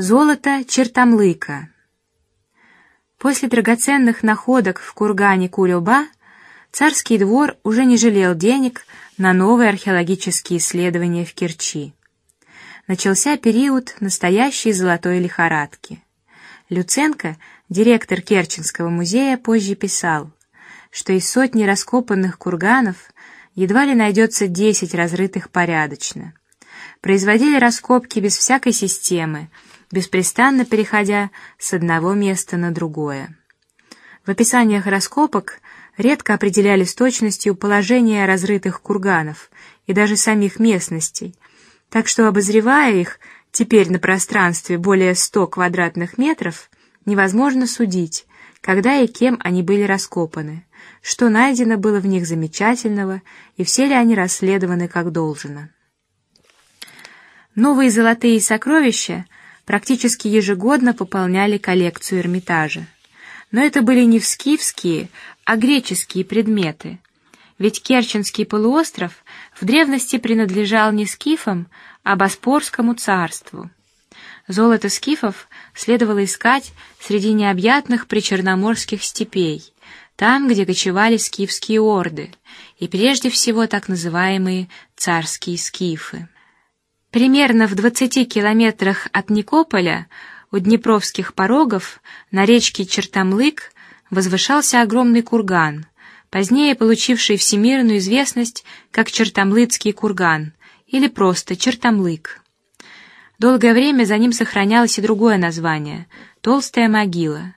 Золото Чертамлыка. После драгоценных находок в кургане Кулеба царский двор уже не жалел денег на новые археологические исследования в Керчи. Начался период настоящей золотой лихорадки. Люценко, директор Керченского музея, позже писал, что из сотни раскопанных курганов едва ли найдется десять разрытых порядочно. Производили раскопки без всякой системы беспрестанно переходя с одного места на другое. В описаниях раскопок редко определяли с точностью положение разрытых курганов и даже самих местностей, так что обозревая их теперь на пространстве более 100 квадратных метров, невозможно судить, когда и кем они были раскопаны, что найдено было в них замечательного и все ли они расследованы как должно. Новые золотые сокровища практически ежегодно пополняли коллекцию Эрмитажа. Но это были не вскифские, а греческие предметы. Ведь Керченский полуостров в древности принадлежал не скифам, а Боспорскому царству. Золото скифов следовало искать среди необъятных причерноморских степей, там, где кочевали скифские орды, и прежде всего так называемые царские скифы. Примерно в 20 километрах от Никополя, у Днепровских порогов, на речке Чертамлык, возвышался огромный курган, позднее получивший всемирную известность как Чертамлыцкий курган или просто Чертамлык. Долгое время за ним сохранялось и другое название — Толстая могила.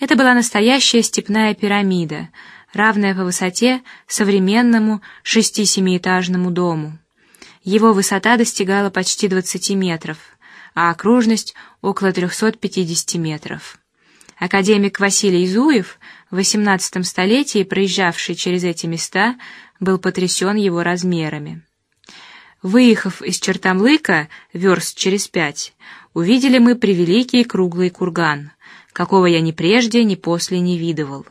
Это была настоящая степная пирамида, равная по высоте современному шести-семиэтажному дому. Его высота достигала почти 20 метров, а окружность около 350 метров. Академик Василий Зуев в XVIII столетии, проезжавший через эти места, был потрясен его размерами. Выехав из Чертамлыка верст через пять, увидели мы превеликий круглый курган, какого я ни прежде, ни после не видывал.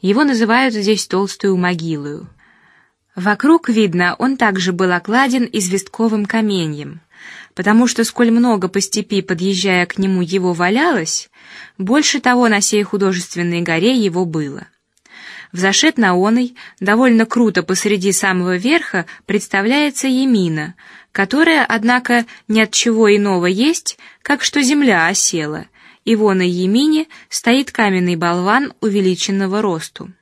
Его называют здесь толстую могилою. Вокруг видно, он также был окладен известковым каменьем, потому что сколь много по степи подъезжая к нему его валялось, больше того на сей художественной горе его было. Взошед на оной, довольно круто посреди самого верха представляется Емина, которая, однако, ни от чего иного есть, как что земля осела, и вон и Емине стоит каменный болван увеличенного росту.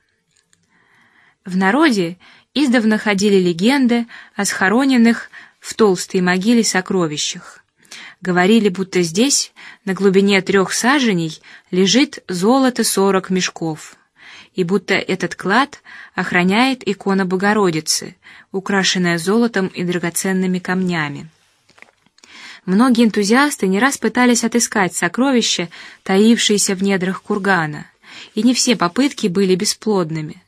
В народе Издавна ходили легенды о схороненных в толстой могиле сокровищах. Говорили, будто здесь, на глубине трех саженей, лежит золото сорок мешков, и будто этот клад охраняет икона Богородицы, украшенная золотом и драгоценными камнями. Многие энтузиасты не раз пытались отыскать сокровища, таившиеся в недрах кургана, и не все попытки были бесплодными.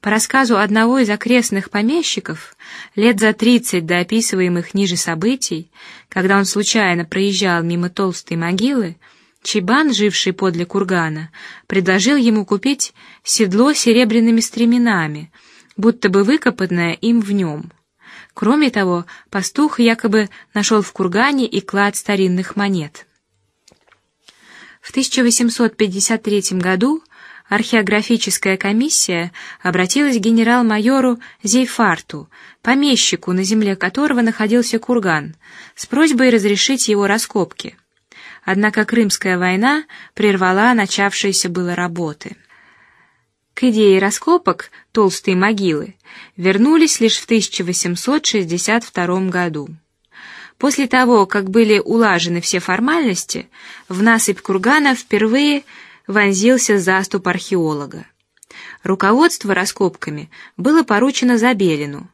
По рассказу одного из окрестных помещиков, лет за тридцать до описываемых ниже событий, когда он случайно проезжал мимо толстой могилы, Чебан, живший подле кургана, предложил ему купить седло серебряными стременами, будто бы выкопанное им в нем. Кроме того, пастух якобы нашел в кургане и клад старинных монет. В 1853 году археографическая комиссия обратилась к генерал-майору Зейфарту, помещику, на земле которого находился курган, с просьбой разрешить его раскопки. Однако Крымская война прервала начавшиеся было работы. К идее раскопок толстые могилы вернулись лишь в 1862 году. После того, как были улажены все формальности, в насыпь кургана впервые вонзился заступ археолога. Руководство раскопками было поручено Забелину,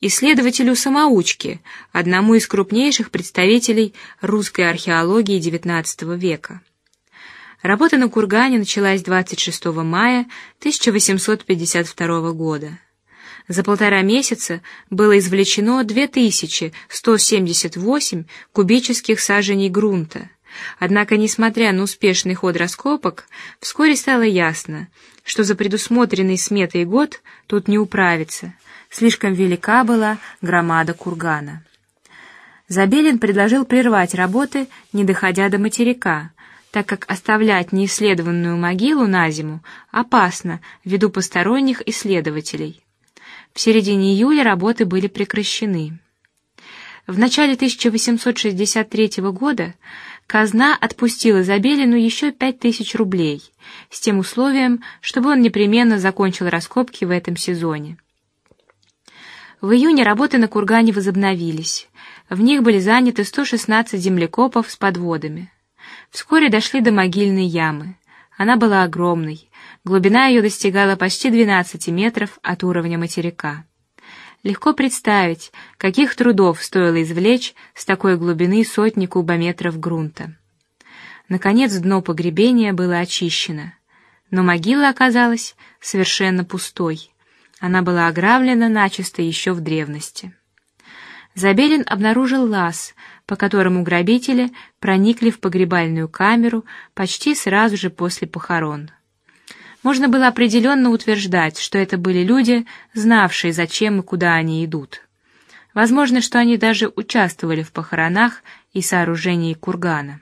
исследователю самоучке, одному из крупнейших представителей русской археологии XIX века. Работа на кургане началась 26 мая 1852 года. За полтора месяца было извлечено 2178 кубических саженей грунта Однако, несмотря на успешный ход раскопок, вскоре стало ясно, что за предусмотренный сметой год тут не управиться. Слишком велика была громада кургана. Забелин предложил прервать работы, не доходя до материка, так как оставлять неисследованную могилу на зиму опасно ввиду посторонних исследователей. В середине июля работы были прекращены. В начале 1863 года казна отпустила Забелину еще пять тысяч рублей, с тем условием, чтобы он непременно закончил раскопки в этом сезоне. В июне работы на кургане возобновились. В них были заняты 116 землекопов с подводами. Вскоре дошли до могильной ямы. Она была огромной, глубина ее достигала почти 12 метров от уровня материка. Легко представить, каких трудов стоило извлечь с такой глубины сотни кубометров грунта. Наконец дно погребения было очищено, но могила оказалась совершенно пустой. Она была ограблена начисто еще в древности. Забелин обнаружил лаз, по которому грабители проникли в погребальную камеру почти сразу же после похорон. Можно было определенно утверждать, что это были люди, знавшие, зачем и куда они идут. Возможно, что они даже участвовали в похоронах и сооружении кургана.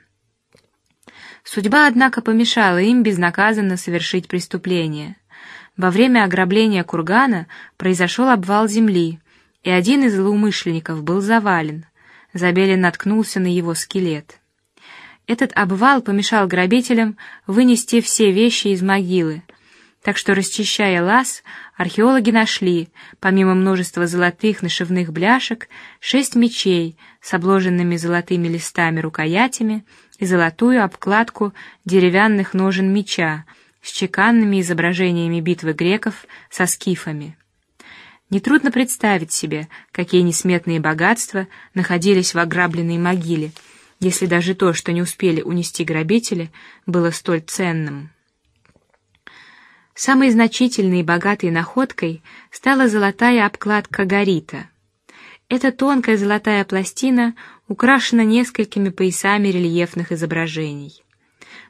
Судьба, однако, помешала им безнаказанно совершить преступление. Во время ограбления кургана произошел обвал земли, и один из злоумышленников был завален. Забелин наткнулся на его скелет. Этот обвал помешал грабителям вынести все вещи из могилы, так что расчищая лаз, археологи нашли, помимо множества золотых нашивных бляшек, шесть мечей с обложенными золотыми листами рукоятями и золотую обкладку деревянных ножен меча с чеканными изображениями битвы греков со скифами. Нетрудно представить себе, какие несметные богатства находились в ограбленной могиле, если даже то, что не успели унести грабители, было столь ценным. Самой значительной и богатой находкой стала золотая обкладка горита. Эта тонкая золотая пластина украшена несколькими поясами рельефных изображений.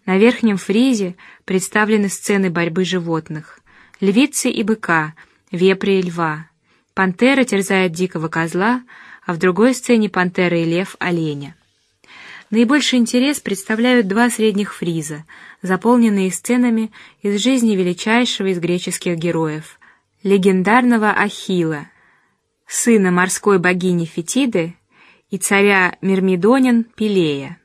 На верхнем фризе представлены сцены борьбы животных: львицы и быка, вепря и льва. Пантера терзает дикого козла, а в другой сцене пантера и лев оленя. Наибольший интерес представляют два средних фриза, заполненные сценами из жизни величайшего из греческих героев, легендарного Ахилла, сына морской богини Фетиды и царя Мирмидонин Пелея.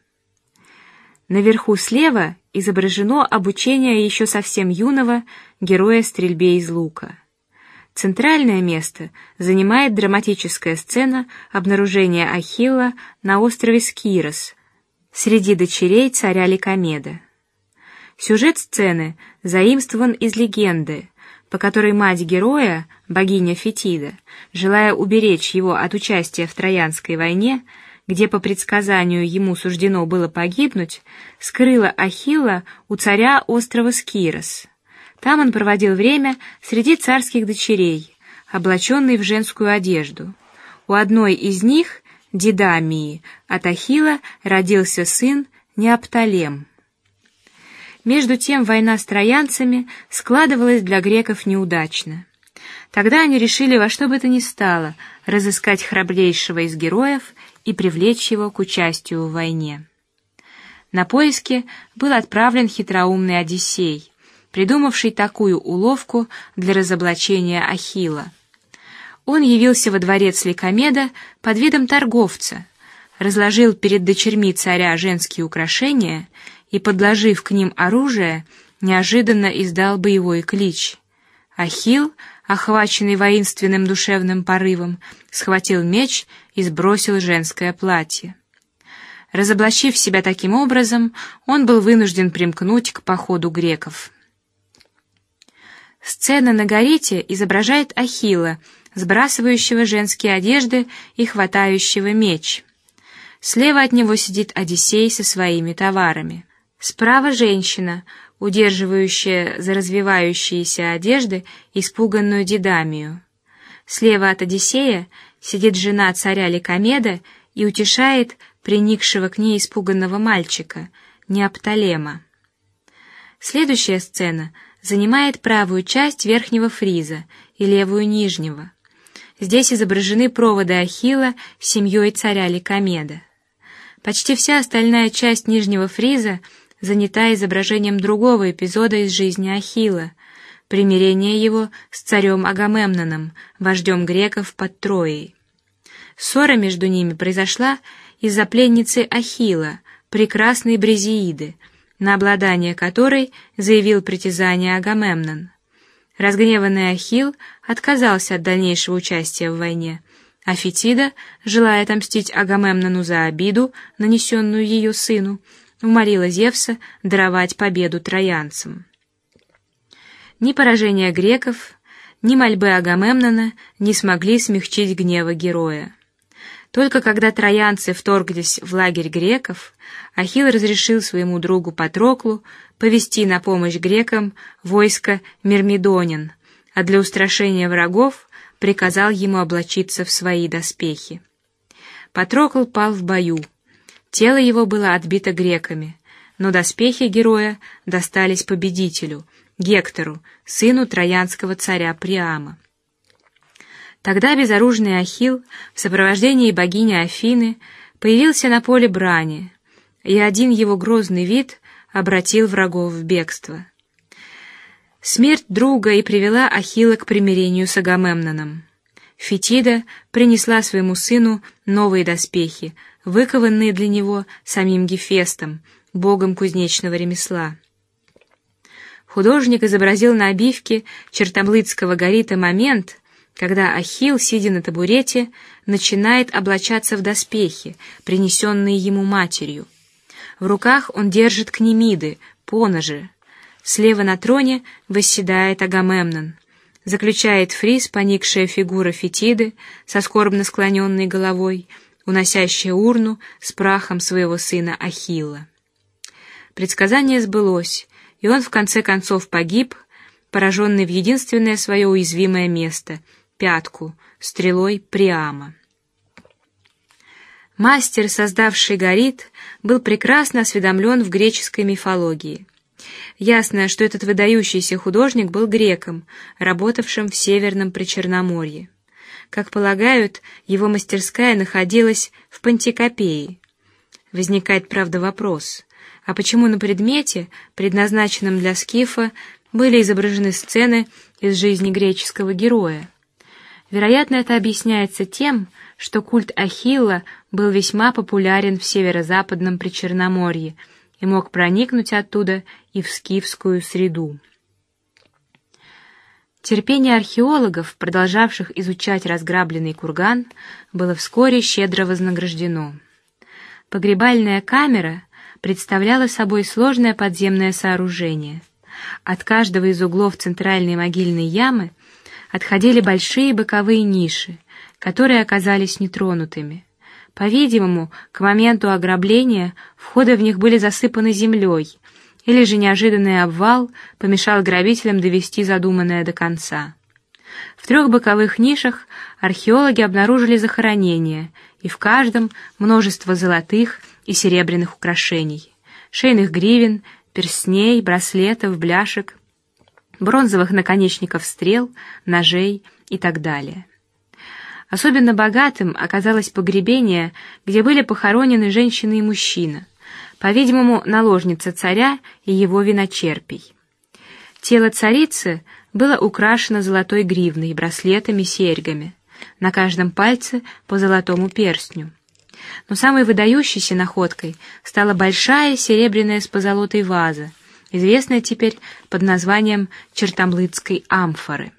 Наверху слева изображено обучение еще совсем юного героя стрельбе из лука. Центральное место занимает драматическая сцена обнаружения Ахилла на острове Скирос среди дочерей царя Ликомеда. Сюжет сцены заимствован из легенды, по которой мать героя, богиня Фетида, желая уберечь его от участия в Троянской войне, где по предсказанию ему суждено было погибнуть, скрыла Ахилла у царя острова Скирос. Там он проводил время среди царских дочерей, облаченный в женскую одежду. У одной из них, Дидамии, от Ахилла родился сын Неопталем. Между тем война с троянцами складывалась для греков неудачно. Тогда они решили во что бы то ни стало разыскать храбрейшего из героев и привлечь его к участию в войне. На поиски был отправлен хитроумный Одиссей, придумавший такую уловку для разоблачения Ахилла. Он явился во дворец Ликомеда под видом торговца, разложил перед дочерьми царя женские украшения и, подложив к ним оружие, неожиданно издал боевой клич. Ахилл, охваченный воинственным душевным порывом, схватил меч и сбросил женское платье. Разоблачив себя таким образом, он был вынужден примкнуть к походу греков. Сцена на Горите изображает Ахилла, сбрасывающего женские одежды и хватающего меч. Слева от него сидит Одиссей со своими товарами. Справа женщина, удерживающая за развивающиеся одежды испуганную Дидамию. Слева от Одиссея сидит жена царя Ликомеда и утешает приникшего к ней испуганного мальчика Неопталема. Следующая сцена занимает правую часть верхнего фриза и левую нижнего. Здесь изображены проводы Ахилла с семьей царя Ликомеда. Почти вся остальная часть нижнего фриза занята изображением другого эпизода из жизни Ахилла, примирение его с царем Агамемноном, вождем греков под Троей. Ссора между ними произошла из-за пленницы Ахилла, прекрасной Брезииды, на обладание которой заявил притязание Агамемнон. Разгневанный Ахилл отказался от дальнейшего участия в войне, а Фетида, желая отомстить Агамемнону за обиду, нанесенную ее сыну, умолила Зевса даровать победу троянцам. Ни поражение греков, ни мольбы Агамемнона не смогли смягчить гнева героя. Только когда троянцы вторглись в лагерь греков, Ахилл разрешил своему другу Патроклу повести на помощь грекам войско Мирмидонин, а для устрашения врагов приказал ему облачиться в свои доспехи. Патрокл пал в бою. Тело его было отбито греками, но доспехи героя достались победителю Гектору, сыну троянского царя Приама. Тогда безоружный Ахилл в сопровождении богини Афины появился на поле брани, и один его грозный вид обратил врагов в бегство. Смерть друга и привела Ахилла к примирению с Агамемноном. Фетида принесла своему сыну новые доспехи, выкованные для него самим Гефестом, богом кузнечного ремесла. Художник изобразил на обивке чертоблыцкого горита момент, когда Ахилл, сидя на табурете, начинает облачаться в доспехи, принесенные ему матерью. В руках он держит кнемиды, поножи. Слева на троне восседает Агамемнон. Заключает фриз поникшая фигура Фетиды со скорбно склоненной головой, уносящая урну с прахом своего сына Ахилла. Предсказание сбылось, и он в конце концов погиб, пораженный в единственное свое уязвимое место пятку стрелой Приама. Мастер, создавший Горит, был прекрасно осведомлен в греческой мифологии. Ясно, что этот выдающийся художник был греком, работавшим в северном Причерноморье. Как полагают, его мастерская находилась в Пантикопее. Возникает, правда, вопрос: а почему на предмете, предназначенном для скифа, были изображены сцены из жизни греческого героя? Вероятно, это объясняется тем, что культ Ахилла был весьма популярен в северо-западном Причерноморье и мог проникнуть оттуда и в скифскую среду. Терпение археологов, продолжавших изучать разграбленный курган, было вскоре щедро вознаграждено. Погребальная камера представляла собой сложное подземное сооружение. От каждого из углов центральной могильной ямы отходили большие боковые ниши, которые оказались нетронутыми. По-видимому, к моменту ограбления входы в них были засыпаны землей, или же неожиданный обвал помешал грабителям довести задуманное до конца. В трех боковых нишах археологи обнаружили захоронения, и в каждом множество золотых и серебряных украшений, шейных гривен, перстней, браслетов, бляшек бронзовых наконечников стрел, ножей и так далее. Особенно богатым оказалось погребение, где были похоронены женщина и мужчина, по-видимому, наложница царя и его виночерпий. Тело царицы было украшено золотой гривной, браслетами, серьгами, на каждом пальце по золотому перстню. Но самой выдающейся находкой стала большая серебряная с позолотой ваза известная теперь под названием Чертомлыцкой амфоры.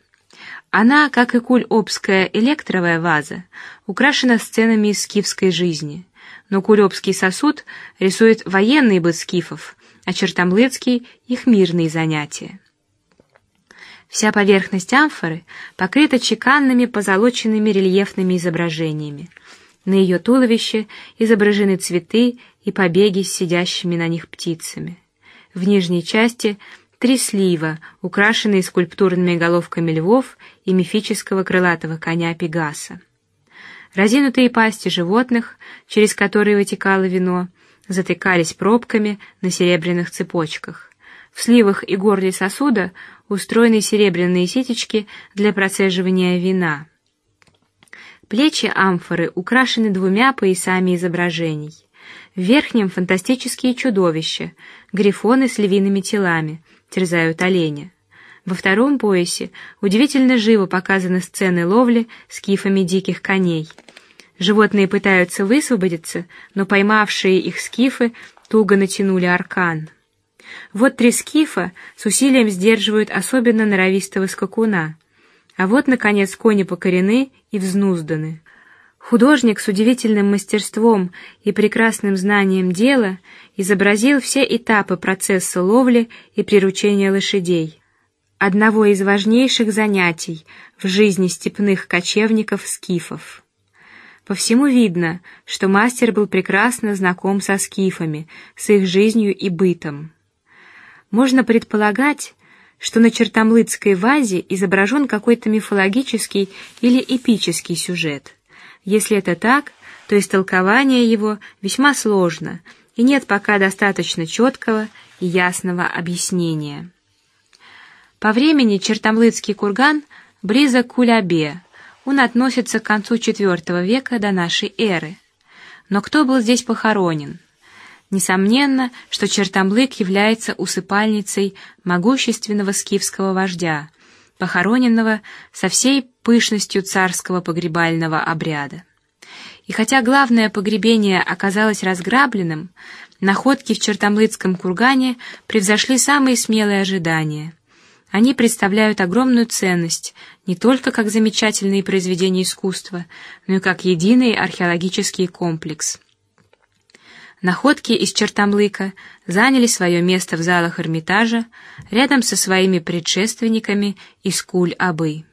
Она, как и кульобская электровая ваза, украшена сценами из скифской жизни, но кульобский сосуд рисует военный быт скифов, а Чертомлыцкий их мирные занятия. Вся поверхность амфоры покрыта чеканными позолоченными рельефными изображениями. На ее туловище изображены цветы и побеги с сидящими на них птицами. В нижней части три слива, украшенные скульптурными головками львов и мифического крылатого коня Пегаса. Разинутые пасти животных, через которые вытекало вино, затыкались пробками на серебряных цепочках. В сливах и горле сосуда устроены серебряные сетечки для процеживания вина. Плечи амфоры украшены двумя поясами изображений. В верхнем фантастические чудовища, грифоны с львиными телами, терзают оленя. Во втором поясе удивительно живо показаны сцены ловли с кифами диких коней. Животные пытаются высвободиться, но поймавшие их скифы туго натянули аркан. Вот три скифа с усилием сдерживают особенно норовистого скакуна, а вот наконец кони покорены и взнузданы. Художник с удивительным мастерством и прекрасным знанием дела изобразил все этапы процесса ловли и приручения лошадей, одного из важнейших занятий в жизни степных кочевников скифов. По всему видно, что мастер был прекрасно знаком со скифами, с их жизнью и бытом. Можно предполагать, что на чертомлыцкой вазе изображен какой-то мифологический или эпический сюжет. Если это так, то истолкование его весьма сложно, и нет пока достаточно четкого и ясного объяснения. По времени Чертомлыцкий курган близок к Кулябе, он относится к концу IV века до нашей эры. Но кто был здесь похоронен? Несомненно, что Чертомлык является усыпальницей могущественного скифского вождя, похороненного со всей пышностью царского погребального обряда. И хотя главное погребение оказалось разграбленным, находки в Чертомлыцком кургане превзошли самые смелые ожидания. Они представляют огромную ценность не только как замечательные произведения искусства, но и как единый археологический комплекс. Находки из Чертомлыка заняли свое место в залах Эрмитажа рядом со своими предшественниками из Куль-Абы.